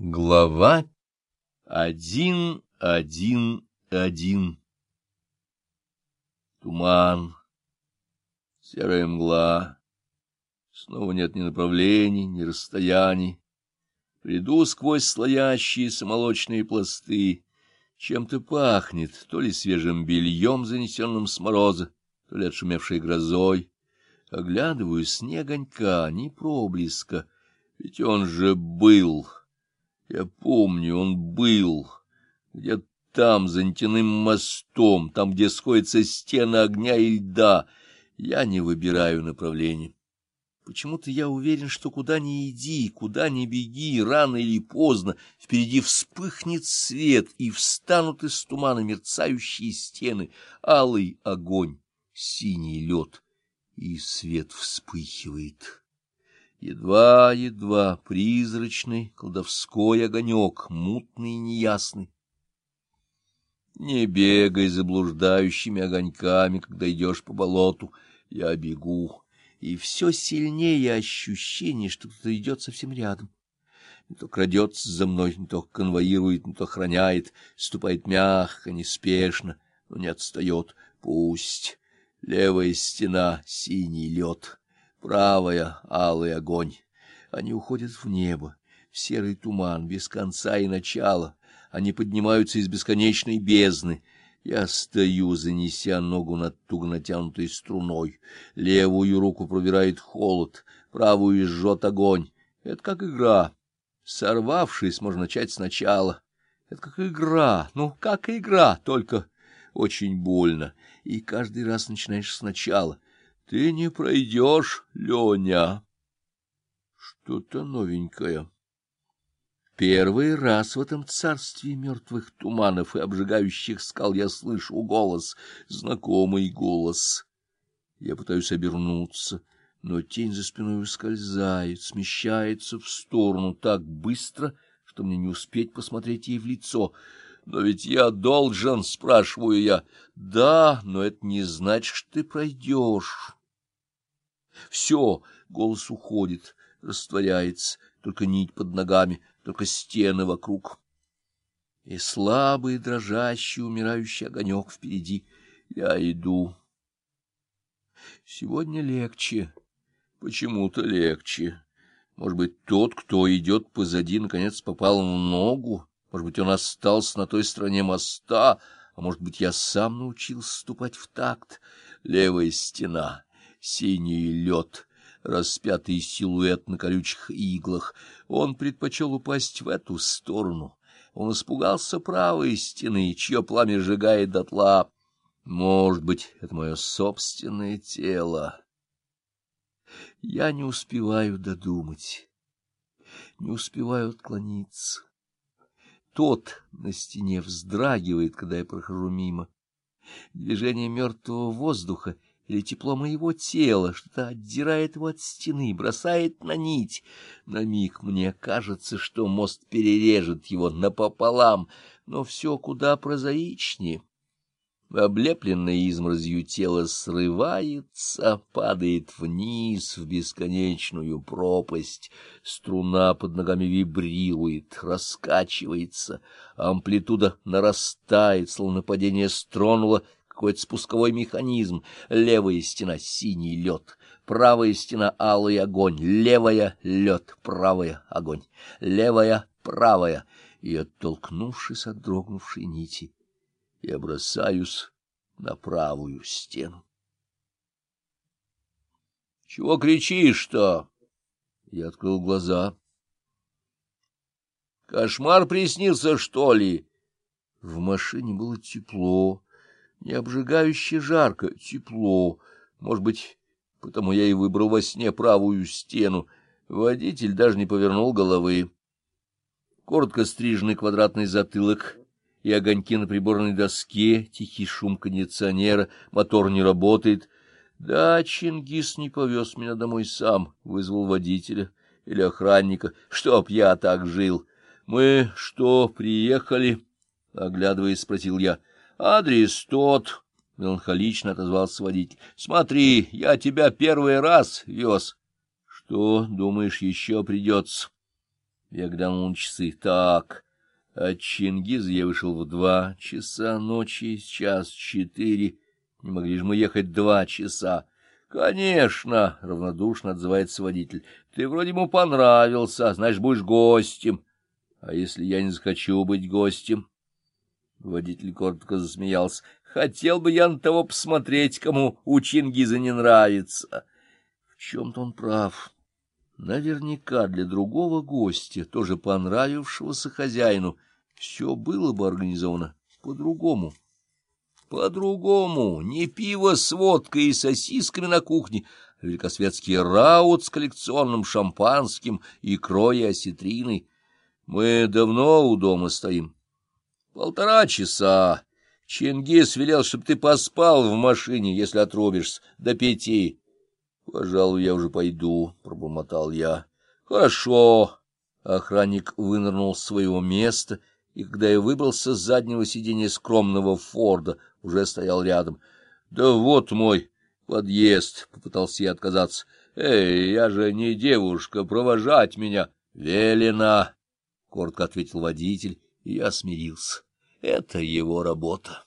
Глава один, один, один. Туман, серая мгла, снова нет ни направлений, ни расстояний. Приду сквозь слоящиеся молочные пласты, чем-то пахнет, то ли свежим бельем, занесенным с мороза, то ли отшумевшей грозой. Оглядываю снегонька, ни проблеска, ведь он же был... Я помню, он был где-то там, за нитяным мостом, там, где сходятся стены огня и льда. Я не выбираю направление. Почему-то я уверен, что куда ни иди, куда ни беги, рано или поздно впереди вспыхнет свет, и встанут из тумана мерцающие стены, алый огонь, синий лед, и свет вспыхивает. Едва-едва призрачный колдовской огонек, мутный и неясный. Не бегай заблуждающими огоньками, когда идешь по болоту, я бегу, и все сильнее ощущение, что кто-то идет совсем рядом. Не то крадется за мной, не то конвоирует, не то охраняет, ступает мягко, неспешно, но не отстает. Пусть левая стена — синий лед правая — алый огонь. Они уходят в небо, в серый туман, без конца и начала. Они поднимаются из бесконечной бездны. Я стою, занеся ногу над туго натянутой струной. Левую руку пробирает холод, правую жжет огонь. Это как игра. Сорвавшись, можно начать сначала. Это как игра, ну, как игра, только очень больно. И каждый раз начинаешь сначала. Ты не пройдешь, Леня. Что-то новенькое. Первый раз в этом царстве мертвых туманов и обжигающих скал я слышу голос, знакомый голос. Я пытаюсь обернуться, но тень за спиной ускользает, смещается в сторону так быстро, что мне не успеть посмотреть ей в лицо — но ведь я должен, спрашиваю я. Да, но это не значит, что ты пройдешь. Все, голос уходит, растворяется, только нить под ногами, только стены вокруг. И слабый, дрожащий, умирающий огонек впереди. Я иду. Сегодня легче, почему-то легче. Может быть, тот, кто идет позади, наконец попал в ногу, может быть, он остался на той стороне моста, а может быть, я сам научился ступать в такт. Левая стена, синий лед, распятый силуэт на колючих иглах. Он предпочел упасть в эту сторону. Он испугался правой стены, чье пламя сжигает дотла. Может быть, это мое собственное тело. Я не успеваю додумать, не успеваю отклониться. Тот на стене вздрагивает, когда я прохожу мимо. Движение мертвого воздуха или тепло моего тела что-то отдирает его от стены, бросает на нить. На миг мне кажется, что мост перережет его напополам, но все куда прозаичнее облепленное изморозью тело срывается, падает вниз в бесконечную пропасть. Струна под ногами вибрирует, раскачивается, амплитуда нарастает, словно падение стронуло какой-то спусковой механизм. Левая стена — синий лед, правая стена — алый огонь, левая — лед, правая — огонь, левая — правая. И, оттолкнувшись от дрогнувшей нити, я бросаюсь на правую стену. — Чего кричишь-то? Я открыл глаза. — Кошмар приснился, что ли? В машине было тепло, не обжигающе жарко, тепло. Может быть, потому я и выбрал во сне правую стену. Водитель даже не повернул головы. Коротко стриженный квадратный затылок — и огоньки на приборной доске, тихий шум кондиционера, мотор не работает. Да, Чингис не повез меня домой сам, вызвал водителя или охранника, чтоб я так жил. Мы что, приехали? Оглядываясь, спросил я. Адрес тот, — меланхолично отозвался водитель. — Смотри, я тебя первый раз вез. — Что, думаешь, еще придется? Я глянул на часы. Так, от Чингиза я вышел в два часа ночи, сейчас четыре. Не могли же мы ехать два часа. Конечно, равнодушно отзывается водитель. Ты вроде ему понравился, значит, будешь гостем. А если я не захочу быть гостем? Водитель коротко засмеялся. Хотел бы я на того посмотреть, кому у Чингиза не нравится. В чем-то он прав. Наверняка для другого гостя, тоже понравившегося хозяину, все было бы организовано по-другому. По-другому. Не пиво с водкой и сосисками на кухне, а великосветский раут с коллекционным шампанским, икрой и осетриной. Мы давно у дома стоим. Полтора часа. Чингис велел, чтобы ты поспал в машине, если отрубишься, до пяти. — Пожалуй, я уже пойду, — пробормотал я. — Хорошо. Охранник вынырнул с своего места, и когда я выбрался с заднего сиденья скромного Форда, уже стоял рядом. — Да вот мой подъезд, — попытался я отказаться. — Эй, я же не девушка, провожать меня. — Велено, — коротко ответил водитель, и я смирился. Это его работа.